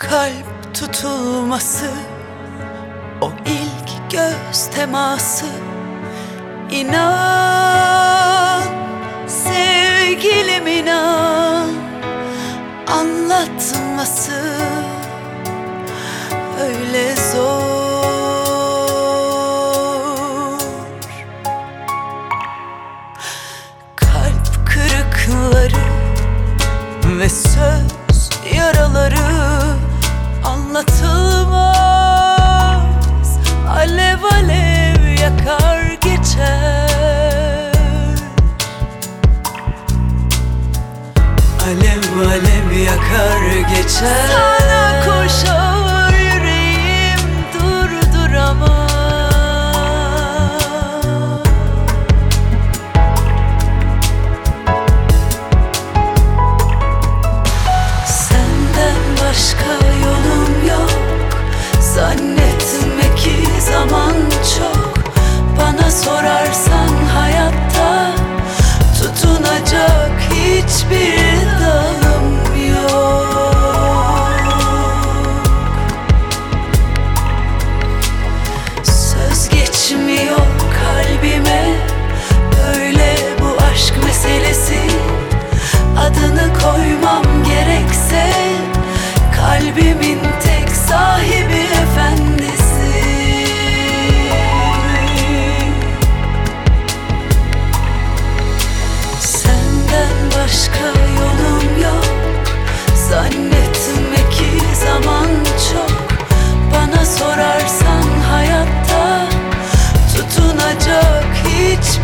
Kalp tutulması O ilk göz teması. İnan Sevgilim inan Anlatması. Öyle zor. Kalp kırıkları ve söz yaraları anlatılmaz. Alev alev yakar geçer. Alev alev yakar geçer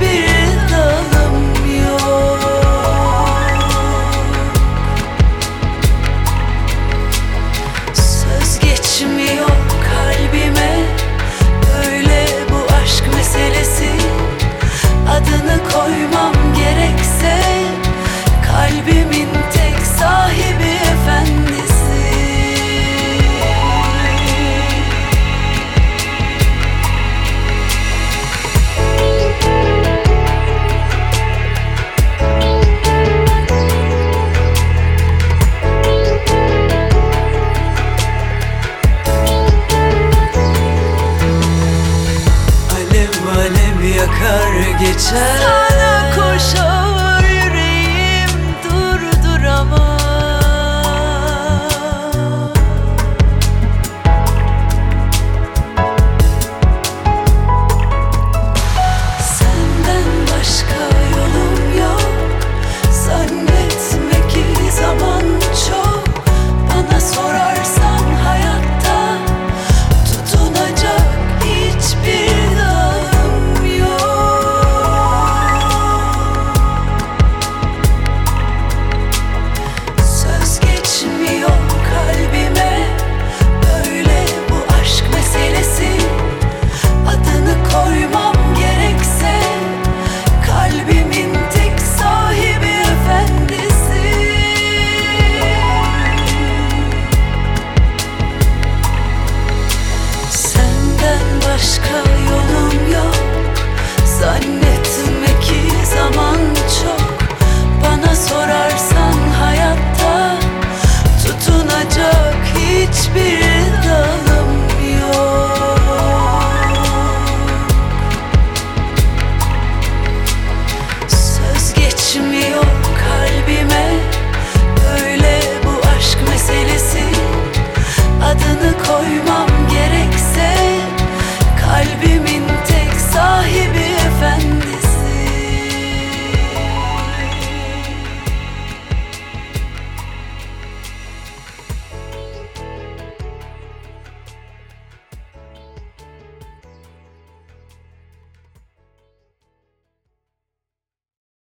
be ฉั